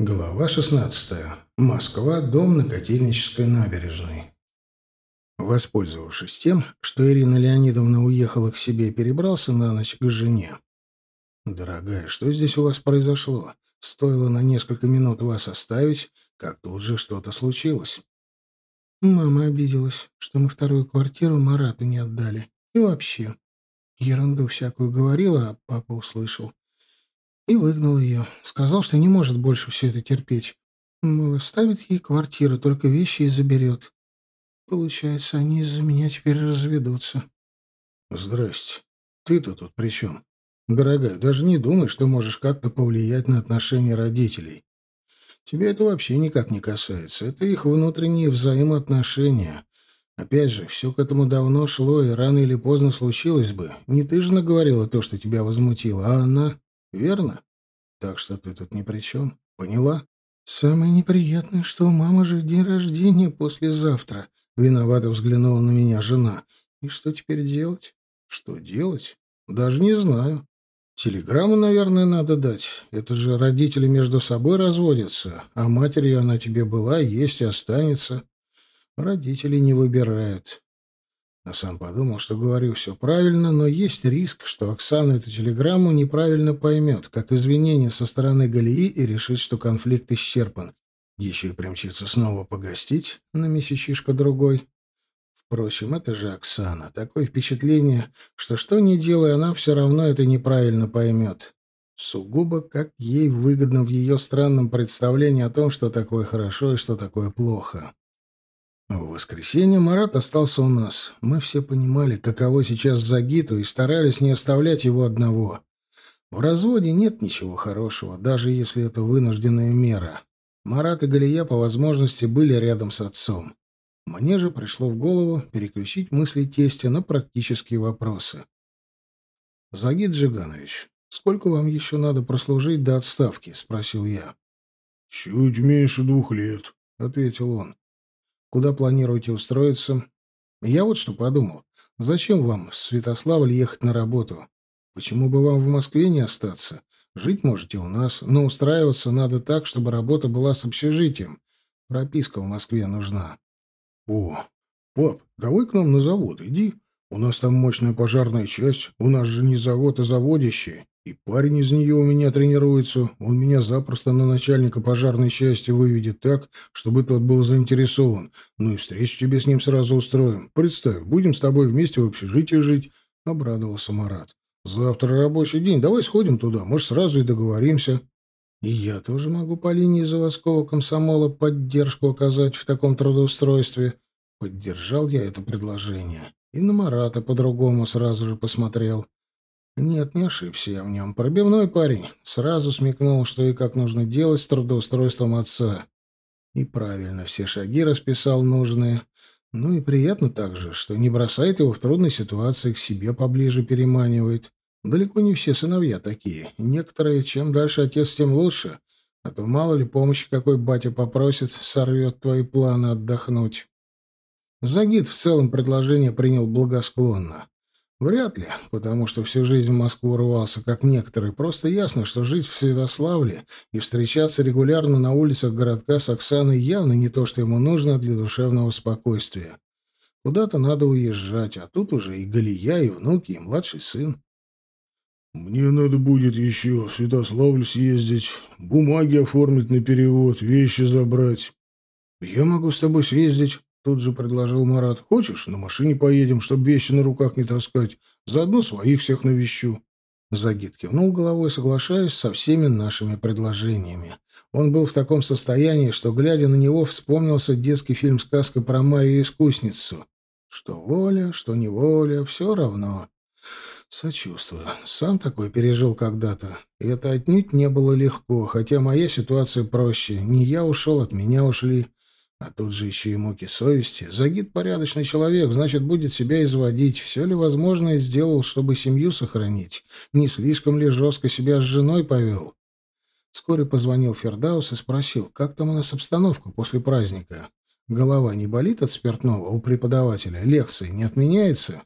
Глава 16. Москва. Дом на Котельнической набережной. Воспользовавшись тем, что Ирина Леонидовна уехала к себе, перебрался на ночь к жене. «Дорогая, что здесь у вас произошло? Стоило на несколько минут вас оставить, как тут же что-то случилось». «Мама обиделась, что мы вторую квартиру Марату не отдали. И вообще, ерунду всякую говорила, а папа услышал и выгнал ее. Сказал, что не может больше все это терпеть. Мол, оставит ей квартиру, только вещи и заберет. Получается, они из-за меня теперь разведутся. Здрасте. Ты-то тут при чем? Дорогая, даже не думай, что можешь как-то повлиять на отношения родителей. Тебя это вообще никак не касается. Это их внутренние взаимоотношения. Опять же, все к этому давно шло, и рано или поздно случилось бы. Не ты же наговорила то, что тебя возмутило, а она... Верно? Так что ты тут ни при чем. Поняла? Самое неприятное, что у мамы же день рождения послезавтра. Виновато взглянула на меня жена. И что теперь делать? Что делать? Даже не знаю. Телеграмму, наверное, надо дать. Это же родители между собой разводятся, а матерью она тебе была, есть и останется. Родители не выбирают. А сам подумал, что говорю все правильно, но есть риск, что Оксана эту телеграмму неправильно поймет, как извинение со стороны Галии и решит, что конфликт исчерпан. Еще и примчится снова погостить на месячишко-другой. Впрочем, это же Оксана. Такое впечатление, что что ни делай, она все равно это неправильно поймет. Сугубо как ей выгодно в ее странном представлении о том, что такое хорошо и что такое плохо. В воскресенье Марат остался у нас. Мы все понимали, каково сейчас Загиту, и старались не оставлять его одного. В разводе нет ничего хорошего, даже если это вынужденная мера. Марат и Галия по возможности были рядом с отцом. Мне же пришло в голову переключить мысли тестя на практические вопросы. «Загид Джиганович, сколько вам еще надо прослужить до отставки?» — спросил я. «Чуть меньше двух лет», — ответил он. Куда планируете устроиться? Я вот что подумал. Зачем вам в Святославль ехать на работу? Почему бы вам в Москве не остаться? Жить можете у нас, но устраиваться надо так, чтобы работа была с общежитием. Прописка в Москве нужна. О, пап, давай к нам на завод, иди. У нас там мощная пожарная часть. У нас же не завод, а заводище. И парень из нее у меня тренируется. Он меня запросто на начальника пожарной части выведет так, чтобы тот был заинтересован. Ну и встречу тебе с ним сразу устроим. Представь, будем с тобой вместе в общежитии жить. Обрадовался Марат. Завтра рабочий день. Давай сходим туда. Может, сразу и договоримся. И я тоже могу по линии заводского комсомола поддержку оказать в таком трудоустройстве. Поддержал я это предложение. И на Марата по-другому сразу же посмотрел. Нет, не ошибся я в нем. Пробивной парень. Сразу смекнул, что и как нужно делать с трудоустройством отца. И правильно все шаги расписал нужные. Ну и приятно также, что не бросает его в трудной ситуации, к себе поближе переманивает. Далеко не все сыновья такие. Некоторые, чем дальше отец, тем лучше. А то мало ли помощи какой батя попросит, сорвет твои планы отдохнуть. Загид в целом предложение принял благосклонно. Вряд ли, потому что всю жизнь в Москву рвался, как некоторые. Просто ясно, что жить в Святославле и встречаться регулярно на улицах городка с Оксаной явно не то, что ему нужно для душевного спокойствия. Куда-то надо уезжать, а тут уже и Галия, и внуки, и младший сын. «Мне надо будет еще в Святославль съездить, бумаги оформить на перевод, вещи забрать». «Я могу с тобой съездить», Тут же предложил Марат. «Хочешь, на машине поедем, чтобы вещи на руках не таскать? Заодно своих всех навещу». Загид кивнул головой, соглашаясь со всеми нашими предложениями. Он был в таком состоянии, что, глядя на него, вспомнился детский фильм «Сказка про Марию-искусницу». Что воля, что неволя, все равно. Сочувствую. Сам такой пережил когда-то. И это отнюдь не было легко, хотя моя ситуация проще. Не я ушел, от меня ушли. А тут же еще и муки совести. Загид порядочный человек, значит, будет себя изводить. Все ли возможное сделал, чтобы семью сохранить? Не слишком ли жестко себя с женой повел? Вскоре позвонил Фердаус и спросил, как там у нас обстановка после праздника. Голова не болит от спиртного у преподавателя? Лекции не отменяется?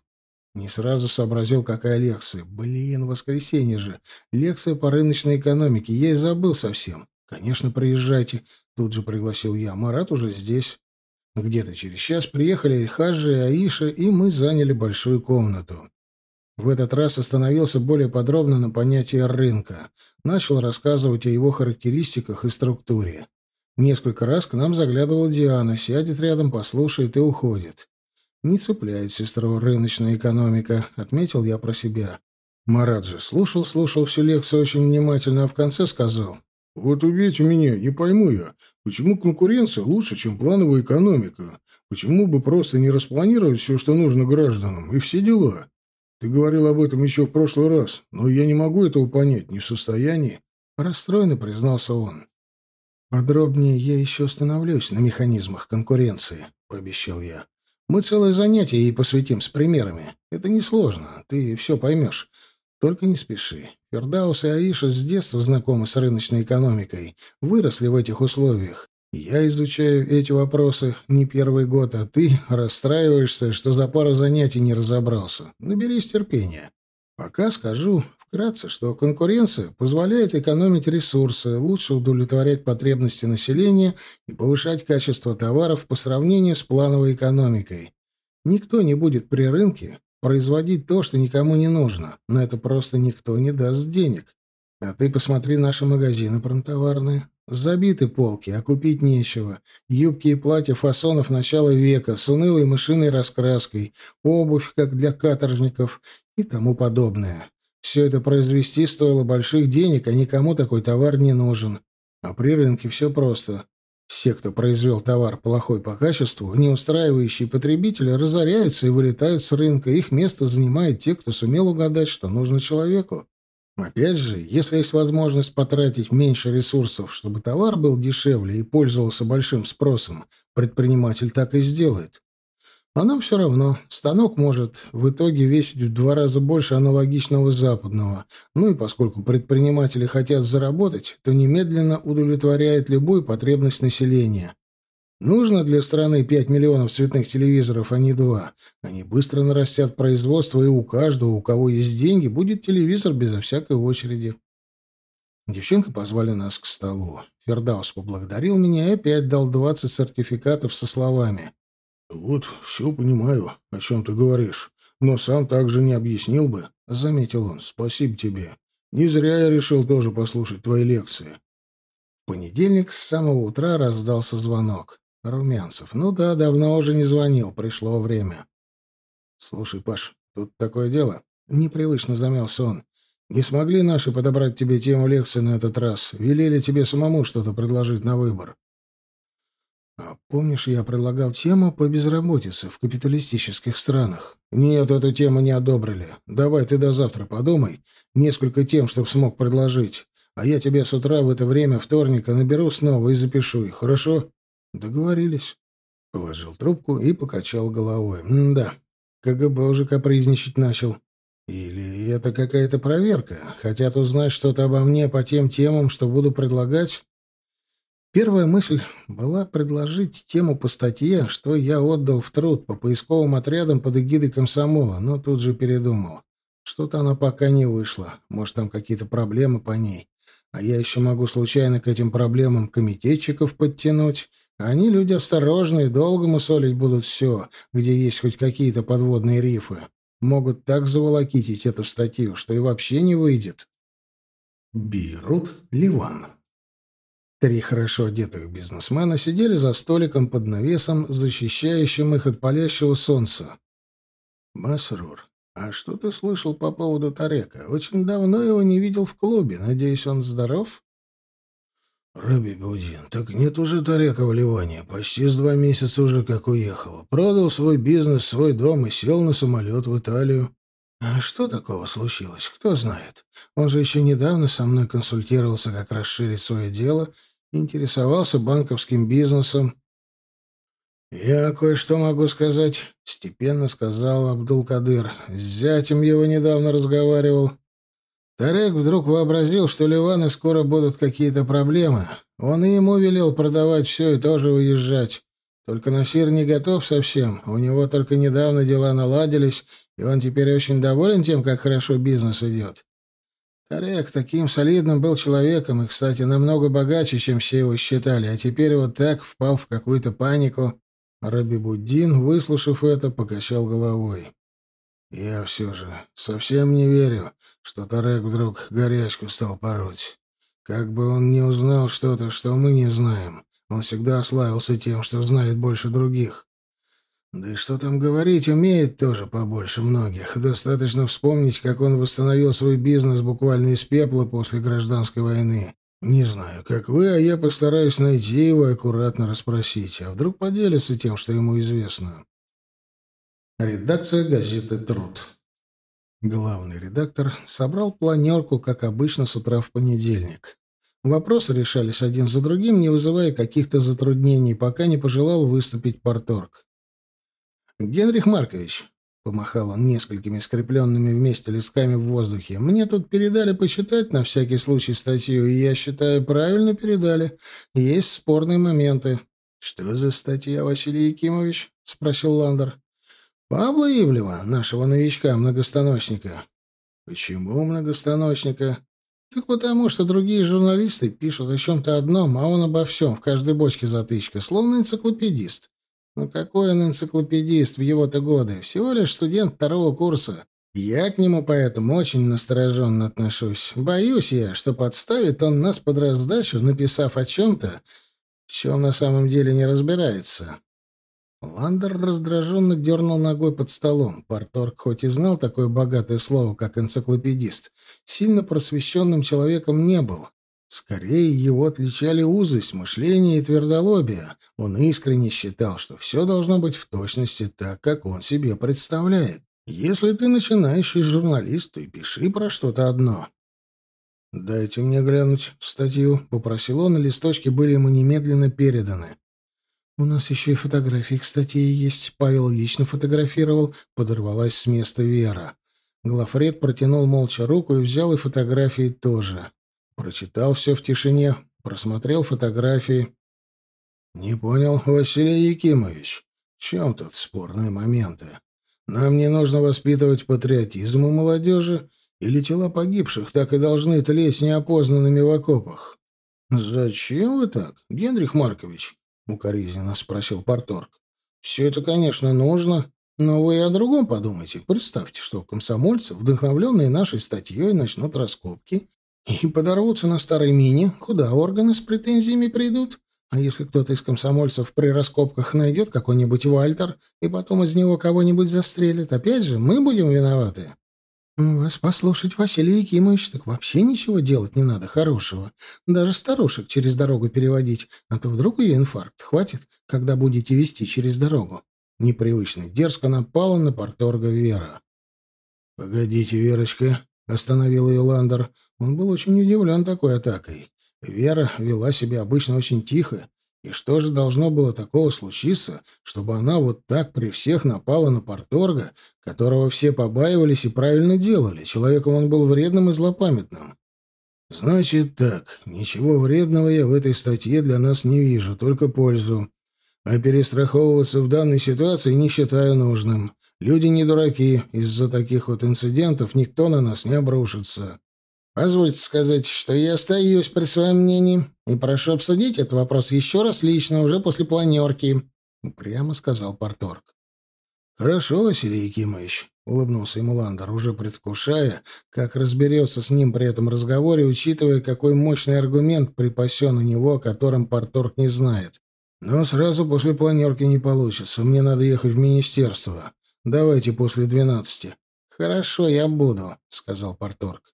Не сразу сообразил, какая лекция. Блин, воскресенье же. Лекция по рыночной экономике. Я и забыл совсем. «Конечно, приезжайте», — тут же пригласил я. «Марат уже здесь». Где-то через час приехали Хаджи и Аиша, и мы заняли большую комнату. В этот раз остановился более подробно на понятии рынка. Начал рассказывать о его характеристиках и структуре. Несколько раз к нам заглядывала Диана, сядет рядом, послушает и уходит. «Не цепляет сестру рыночная экономика», — отметил я про себя. Марат же слушал, слушал всю лекцию очень внимательно, а в конце сказал. «Вот увидите меня, не пойму я, почему конкуренция лучше, чем плановая экономика? Почему бы просто не распланировать все, что нужно гражданам, и все дела? Ты говорил об этом еще в прошлый раз, но я не могу этого понять, не в состоянии». Расстроенно признался он. «Подробнее я еще остановлюсь на механизмах конкуренции», — пообещал я. «Мы целое занятие ей посвятим с примерами. Это несложно, ты все поймешь. Только не спеши. Фердаус и Аиша с детства знакомы с рыночной экономикой, выросли в этих условиях. Я изучаю эти вопросы не первый год, а ты расстраиваешься, что за пару занятий не разобрался. Наберись терпения. Пока скажу вкратце, что конкуренция позволяет экономить ресурсы, лучше удовлетворять потребности населения и повышать качество товаров по сравнению с плановой экономикой. Никто не будет при рынке производить то, что никому не нужно. На это просто никто не даст денег. А ты посмотри наши магазины промтоварные. Забиты полки, а купить нечего. Юбки и платья фасонов начала века с унылой мышиной раскраской, обувь, как для каторжников и тому подобное. Все это произвести стоило больших денег, а никому такой товар не нужен. А при рынке все просто. Все, кто произвел товар плохой по качеству, не устраивающий потребителя, разоряются и вылетают с рынка. Их место занимают те, кто сумел угадать, что нужно человеку. Опять же, если есть возможность потратить меньше ресурсов, чтобы товар был дешевле и пользовался большим спросом, предприниматель так и сделает. А нам все равно. Станок может в итоге весить в два раза больше аналогичного западного. Ну и поскольку предприниматели хотят заработать, то немедленно удовлетворяет любую потребность населения. Нужно для страны 5 миллионов цветных телевизоров, а не 2. Они быстро нарастят производство, и у каждого, у кого есть деньги, будет телевизор безо всякой очереди. Девчонка позвали нас к столу. Фердаус поблагодарил меня и опять дал 20 сертификатов со словами. «Вот все понимаю, о чем ты говоришь, но сам также не объяснил бы», — заметил он. «Спасибо тебе. Не зря я решил тоже послушать твои лекции». В понедельник с самого утра раздался звонок. Румянцев. «Ну да, давно уже не звонил, пришло время». «Слушай, Паш, тут такое дело». Непривычно замялся он. «Не смогли наши подобрать тебе тему лекции на этот раз. Велели тебе самому что-то предложить на выбор». А помнишь, я предлагал тему по безработице в капиталистических странах? Нет, эту тему не одобрили. Давай ты до завтра подумай. Несколько тем, чтоб смог предложить. А я тебе с утра в это время вторника наберу снова и запишу их, хорошо? Договорились. Положил трубку и покачал головой. М да, КГБ уже капризничать начал. Или это какая-то проверка? Хотят узнать что-то обо мне по тем темам, что буду предлагать? Первая мысль была предложить тему по статье, что я отдал в труд по поисковым отрядам под эгидой комсомола, но тут же передумал. Что-то она пока не вышла. Может, там какие-то проблемы по ней. А я еще могу случайно к этим проблемам комитетчиков подтянуть. Они люди осторожные, долго мусолить будут все, где есть хоть какие-то подводные рифы. Могут так заволокитить эту статью, что и вообще не выйдет. Бейрут, Ливан. Три хорошо одетых бизнесмена сидели за столиком под навесом, защищающим их от палящего солнца. «Масрур, а что ты слышал по поводу Тарека? Очень давно его не видел в клубе. Надеюсь, он здоров?» «Раби Будин, так нет уже Тарека в Ливане. Почти с два месяца уже как уехал. Продал свой бизнес, свой дом и сел на самолет в Италию. А что такого случилось? Кто знает. Он же еще недавно со мной консультировался, как расширить свое дело — интересовался банковским бизнесом. «Я кое-что могу сказать», — степенно сказал Абдул-Кадыр. «С зятем его недавно разговаривал. Тарек вдруг вообразил, что Ливаны скоро будут какие-то проблемы. Он и ему велел продавать все и тоже уезжать. Только Насир не готов совсем. У него только недавно дела наладились, и он теперь очень доволен тем, как хорошо бизнес идет. Олег таким солидным был человеком и, кстати, намного богаче, чем все его считали, а теперь вот так впал в какую-то панику. Рабибуддин, выслушав это, покачал головой. «Я все же совсем не верю, что Тарек вдруг горячку стал пороть. Как бы он не узнал что-то, что мы не знаем, он всегда славился тем, что знает больше других. Да и что там говорить, умеет тоже побольше многих. Достаточно вспомнить, как он восстановил свой бизнес буквально из пепла после гражданской войны. Не знаю, как вы, а я постараюсь найти его и аккуратно расспросить. А вдруг поделится тем, что ему известно. Редакция газеты «Труд». Главный редактор собрал планерку, как обычно, с утра в понедельник. Вопросы решались один за другим, не вызывая каких-то затруднений, пока не пожелал выступить порторг. «Генрих Маркович», — помахал он несколькими скрепленными вместе листками в воздухе, — «мне тут передали почитать на всякий случай статью, и я считаю, правильно передали. Есть спорные моменты». «Что за статья, Василий Якимович?» — спросил Ландер. «Павла Ивлева, нашего новичка-многостаночника». «Почему многостаночника?» «Так потому, что другие журналисты пишут о чем-то одном, а он обо всем, в каждой бочке затычка, словно энциклопедист. Ну какой он энциклопедист в его-то годы? Всего лишь студент второго курса. Я к нему поэтому очень настороженно отношусь. Боюсь я, что подставит он нас под раздачу, написав о чем-то, в чем на самом деле не разбирается. Ландер раздраженно дернул ногой под столом. Порторг хоть и знал такое богатое слово, как энциклопедист, сильно просвещенным человеком не был. Скорее, его отличали узость, мышление и твердолобие. Он искренне считал, что все должно быть в точности так, как он себе представляет. Если ты начинающий журналист, то и пиши про что-то одно. «Дайте мне глянуть статью», — попросил он, и листочки были ему немедленно переданы. «У нас еще и фотографии к статье есть. Павел лично фотографировал», — подорвалась с места Вера. Глафред протянул молча руку и взял и фотографии тоже. Прочитал все в тишине, просмотрел фотографии. «Не понял, Василий Якимович, в чем тут спорные моменты? Нам не нужно воспитывать патриотизм у молодежи, или тела погибших так и должны тлеть неопознанными в окопах?» «Зачем вы так, Генрих Маркович?» — укоризненно спросил Порторг. «Все это, конечно, нужно, но вы и о другом подумайте. Представьте, что комсомольцы, вдохновленные нашей статьей, начнут раскопки и подорвутся на старой мине, куда органы с претензиями придут. А если кто-то из комсомольцев при раскопках найдет какой-нибудь Вальтер, и потом из него кого-нибудь застрелит, опять же, мы будем виноваты. Вас послушать, Василий Якимович, так вообще ничего делать не надо хорошего. Даже старушек через дорогу переводить, а то вдруг ее инфаркт хватит, когда будете вести через дорогу. Непривычно дерзко напала на порторга Вера. — Погодите, Верочка, — остановил ее Ландер. Он был очень удивлен такой атакой. Вера вела себя обычно очень тихо. И что же должно было такого случиться, чтобы она вот так при всех напала на Порторга, которого все побаивались и правильно делали? Человеком он был вредным и злопамятным. Значит так, ничего вредного я в этой статье для нас не вижу, только пользу. А перестраховываться в данной ситуации не считаю нужным. Люди не дураки, из-за таких вот инцидентов никто на нас не обрушится. Позвольте сказать, что я остаюсь при своем мнении и прошу обсудить этот вопрос еще раз лично, уже после планерки», — прямо сказал Порторг. «Хорошо, Василий Якимович», — улыбнулся ему Ландер, уже предвкушая, как разберется с ним при этом разговоре, учитывая, какой мощный аргумент припасен у него, о котором Порторг не знает. «Но сразу после планерки не получится. Мне надо ехать в министерство. Давайте после двенадцати. Хорошо, я буду, сказал Порторг.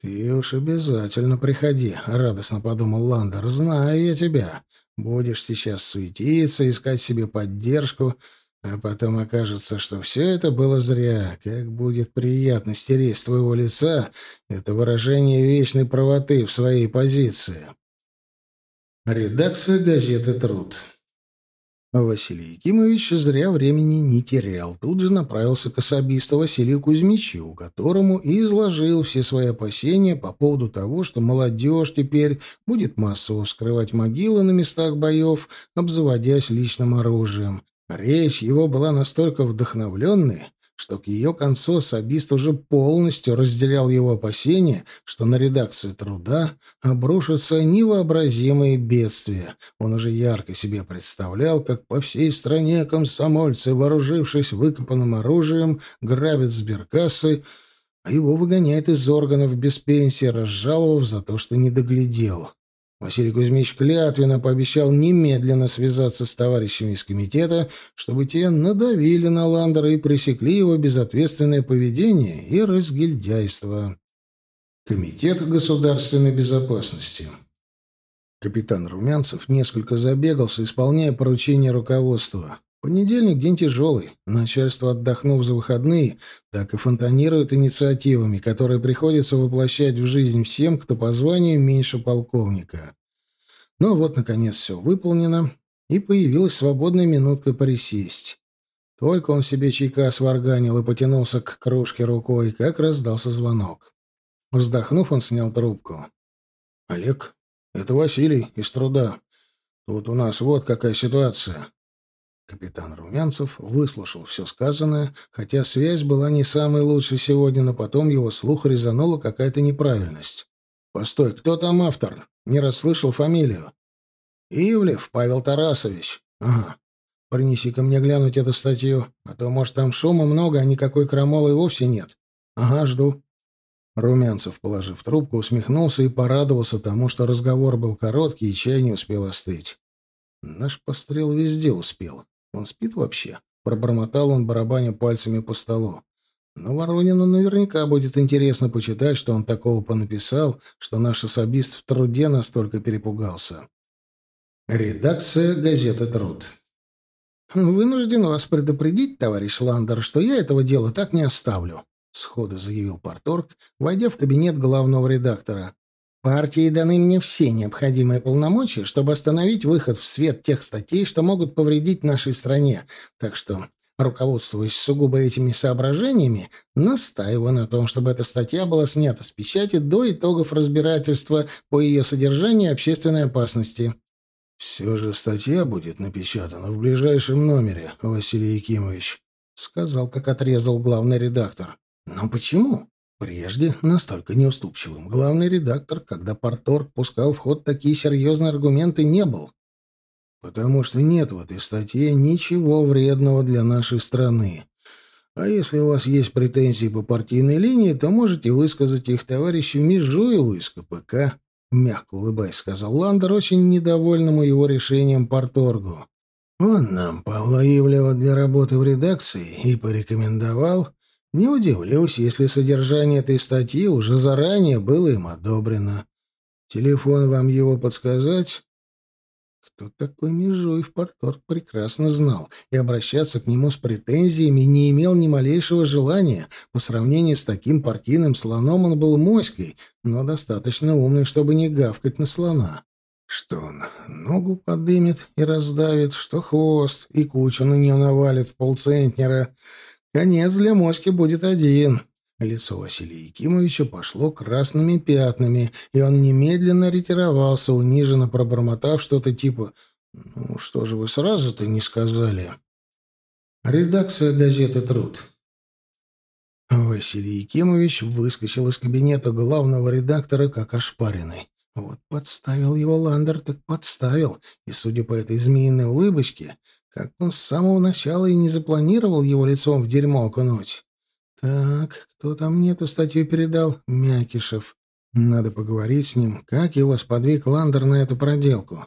Ты уж обязательно приходи, радостно подумал Ландер. Знаю я тебя. Будешь сейчас суетиться, искать себе поддержку, а потом окажется, что все это было зря. Как будет приятно стереть с твоего лица это выражение вечной правоты в своей позиции. Редакция газеты «Труд». Василий Якимович зря времени не терял. Тут же направился к особисту Василию Кузьмичу, которому и изложил все свои опасения по поводу того, что молодежь теперь будет массово вскрывать могилы на местах боев, обзаводясь личным оружием. Речь его была настолько вдохновленной, что к ее концу особист уже полностью разделял его опасения, что на редакцию труда обрушатся невообразимые бедствия. Он уже ярко себе представлял, как по всей стране комсомольцы, вооружившись выкопанным оружием, грабят сберкассы, а его выгоняют из органов без пенсии, разжаловав за то, что не доглядел. Василий Кузьмич клятвенно пообещал немедленно связаться с товарищами из комитета, чтобы те надавили на Ландера и пресекли его безответственное поведение и разгильдяйство. Комитет государственной безопасности. Капитан Румянцев несколько забегался, исполняя поручения руководства. Понедельник — день тяжелый. Начальство, отдохнув за выходные, так и фонтанирует инициативами, которые приходится воплощать в жизнь всем, кто по званию меньше полковника. Но вот, наконец, все выполнено, и появилась свободная минутка присесть. Только он себе чайка сварганил и потянулся к кружке рукой, как раздался звонок. Вздохнув, он снял трубку. «Олег, это Василий из труда. Тут у нас вот какая ситуация. Капитан Румянцев выслушал все сказанное, хотя связь была не самой лучшей сегодня, но потом его слух резанула какая-то неправильность. «Постой, кто там автор? Не расслышал фамилию». «Ивлев Павел Тарасович». «Ага. Принеси-ка мне глянуть эту статью, а то, может, там шума много, а никакой крамолы вовсе нет». «Ага, жду». Румянцев, положив трубку, усмехнулся и порадовался тому, что разговор был короткий и чай не успел остыть. Наш пострел везде успел. Он спит вообще? Пробормотал он, барабаня пальцами по столу. Но Воронину наверняка будет интересно почитать, что он такого понаписал, что наш особист в труде настолько перепугался. Редакция газеты «Труд». «Вынужден вас предупредить, товарищ Ландер, что я этого дела так не оставлю», — сходу заявил Порторг, войдя в кабинет главного редактора. Партии даны мне все необходимые полномочия, чтобы остановить выход в свет тех статей, что могут повредить нашей стране. Так что, руководствуясь сугубо этими соображениями, настаиваю на том, чтобы эта статья была снята с печати до итогов разбирательства по ее содержанию и общественной опасности. «Все же статья будет напечатана в ближайшем номере, Василий Якимович», — сказал, как отрезал главный редактор. «Но почему?» Прежде настолько неуступчивым главный редактор, когда Порторг пускал в ход такие серьезные аргументы, не был. Потому что нет в этой статье ничего вредного для нашей страны. А если у вас есть претензии по партийной линии, то можете высказать их товарищу Межуеву из КПК, мягко улыбаясь, сказал Ландер, очень недовольному его решением Порторгу. Он нам Павла Ивлева для работы в редакции и порекомендовал, не удивлюсь, если содержание этой статьи уже заранее было им одобрено. Телефон вам его подсказать? Кто такой Межуев, Порторг прекрасно знал, и обращаться к нему с претензиями не имел ни малейшего желания. По сравнению с таким партийным слоном он был моськой, но достаточно умный, чтобы не гавкать на слона. Что он, ногу подымет и раздавит, что хвост, и кучу на нее навалит в полцентнера — Конец для моськи будет один. Лицо Василия Якимовича пошло красными пятнами, и он немедленно ретировался, униженно пробормотав что-то типа «Ну, что же вы сразу-то не сказали?» Редакция газеты «Труд». Василий Якимович выскочил из кабинета главного редактора как ошпаренный. Вот подставил его Ландер, так подставил, и, судя по этой змеиной улыбочке, как он с самого начала и не запланировал его лицом в дерьмо окунуть. Так, кто там мне эту статью передал? Мякишев. Надо поговорить с ним, как его сподвиг Ландер на эту проделку.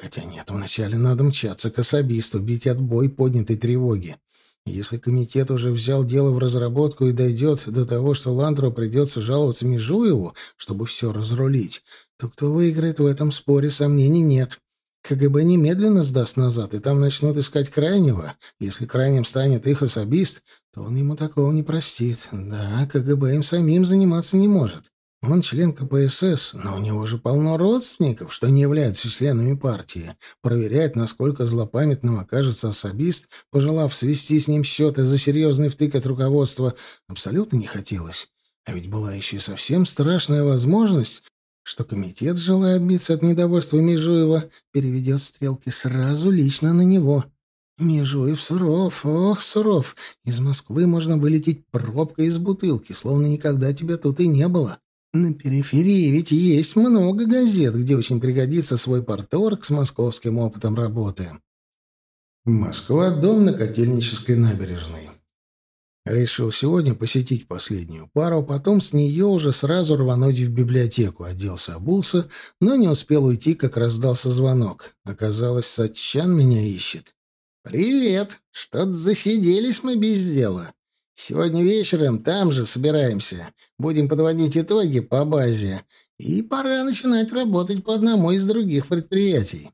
Хотя нет, вначале надо мчаться к особисту, бить отбой поднятой тревоги. Если комитет уже взял дело в разработку и дойдет до того, что Ландеру придется жаловаться Межуеву, чтобы все разрулить, то кто выиграет в этом споре, сомнений нет. КГБ немедленно сдаст назад, и там начнут искать крайнего. Если крайним станет их особист, то он ему такого не простит. Да, КГБ им самим заниматься не может. Он член КПСС, но у него же полно родственников, что не являются членами партии. Проверять, насколько злопамятным окажется особист, пожелав свести с ним счеты за серьезный втык от руководства, абсолютно не хотелось. А ведь была еще и совсем страшная возможность, что комитет, желая отбиться от недовольства Межуева, переведет стрелки сразу лично на него. Межуев суров, ох, суров. Из Москвы можно вылететь пробкой из бутылки, словно никогда тебя тут и не было. На периферии ведь есть много газет, где очень пригодится свой порторг с московским опытом работы. Москва, дом на Котельнической набережной. Решил сегодня посетить последнюю пару, потом с нее уже сразу рвануть в библиотеку. Оделся, обулся, но не успел уйти, как раздался звонок. Оказалось, Сатчан меня ищет. «Привет! Что-то засиделись мы без дела. Сегодня вечером там же собираемся. Будем подводить итоги по базе. И пора начинать работать по одному из других предприятий.